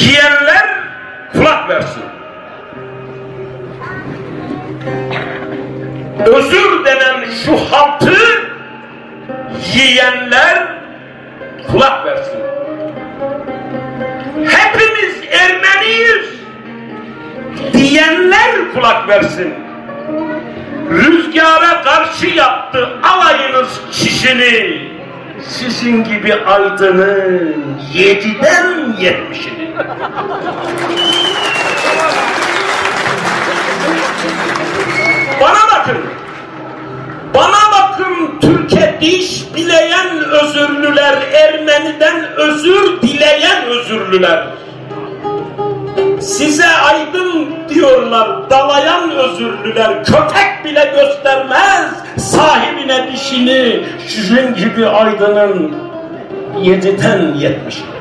Yiyenler kulak versin. Özür denen şu haltı yiyenler kulak versin. Hepimiz Ermeniyiz diyenler kulak versin. Rüzgara karşı yaptı alayınız çişini. Sizin gibi aydının yediden yetmişini. Bana bakın. Bana bakın Türkiye diş bileyen özürlüler, Ermeniden özür dileyen özürlüler. Size aydın diyorlar, dalayan özürlüler, köpek bile göstermez sahibine dişini, sizin gibi aydının yediden yetmişini.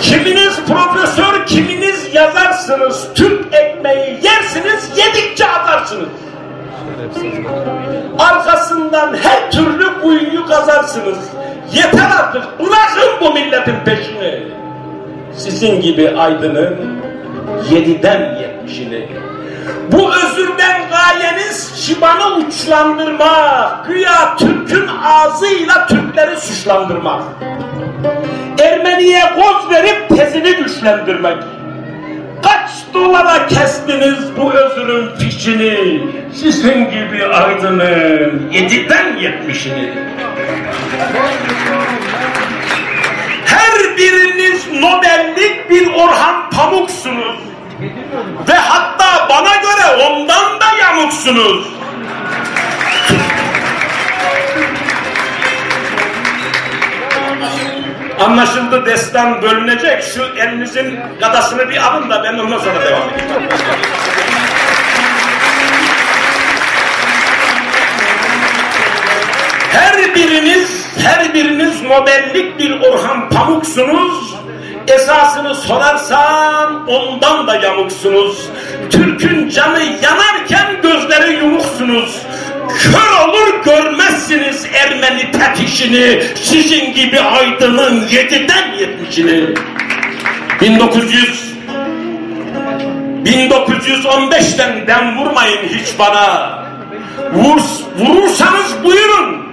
Kiminiz profesör, kiminiz yazarsınız. Türk ekmeği yersiniz, yedikçe atarsınız. Arkasından her türlü kuyuyu kazarsınız. Yeter artık, bırakın bu milletin peşini. Sizin gibi aydının yediden yetmişini. Bu özürden gayeniz şibanı uçlandırmak, güya Türk'ün ağzıyla Türkleri suçlandırmak. Ermeniye koz verip tezini güçlendirmek. Kaç dolara kestiniz bu özürün fişini? Sizin gibi aydının yediden yetmişini. Her biriniz Nobellik bir Orhan Pamuk'sunuz. Ve hatta bana göre ondan da yamuksunuz. Anlaşıldı destan bölünecek. Şu elinizin gadasını bir alın da ben ondan sonra devam edeyim. Her biriniz, her biriniz Nobellik bir Orhan Pamuk'sunuz. Esasını sorarsam ondan da yamuksunuz. Türk'ün canı yanarken gözleri yumuksunuz. Kör Ermeni tepişini, sizin gibi aydının yediden yetmişini. 1900 1915'ten dem vurmayın hiç bana. Vur, vurursanız buyurun.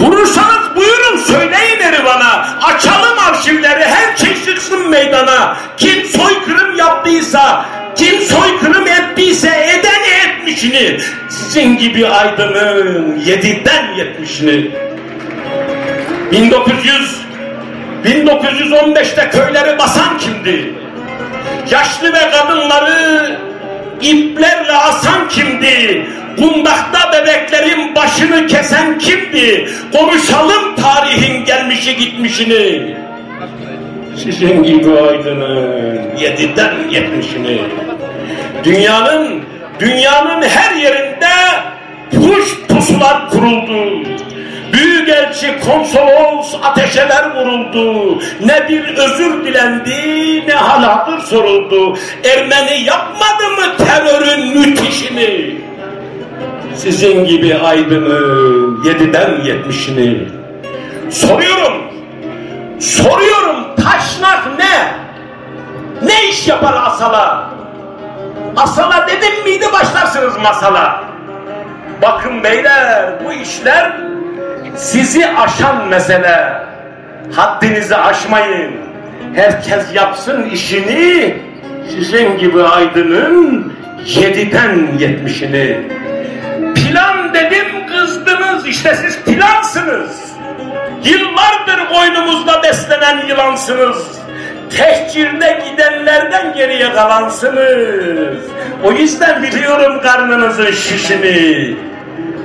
Vurursanız buyurun söyleyin eri bana. Açalım arşivleri her şey çıksın meydana. Kim soykırım yaptıysa, kim soykırım eden etmişini. Sizin gibi aydının yediden yetmişini. 1900 1915'te köyleri basan kimdi? Yaşlı ve kadınları iplerle asan kimdi? Kundakta bebeklerin başını kesen kimdi? Konuşalım tarihin gelmişi gitmişini. Sizin gibi aydının yediden yetmişini. Dünyanın, dünyanın her yerinde kuş pusular kuruldu. Büyükelçi konsolos ateşeler vuruldu. Ne bir özür dilendi ne hal hatır soruldu. Ermeni yapmadı mı terörün müthişini? Sizin gibi aydının yediden yetmişini. Soruyorum. Soruyorum taşnak ne? Ne iş yapar asala? Asala dedim miydi başlarsınız masala. Bakın beyler bu işler sizi aşan mesele. Haddinizi aşmayın. Herkes yapsın işini. Sizin gibi aydının yediden yetmişini. Plan dedim kızdınız. işte siz plansınız. Yıllardır boynumuzda beslenen yılansınız. Tehcirde gidenlerden geriye kalansınız. O yüzden biliyorum karnınızın şişini.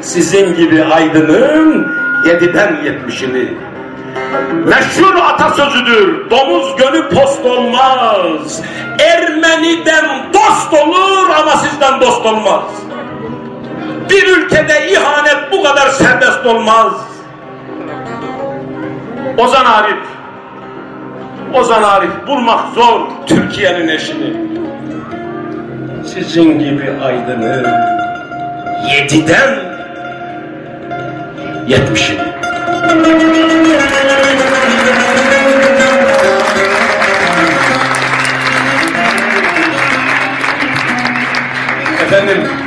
Sizin gibi aydının yediden yetmişini. Meşhur atasözüdür, domuz gönü post olmaz. Ermeniden dost olur ama sizden dost olmaz. Bir ülkede ihanet bu kadar serbest olmaz. Ozan Arif, Ozan Arif bulmak zor Türkiye'nin eşini. Sizin gibi aydını yediden yetmişin. Efendim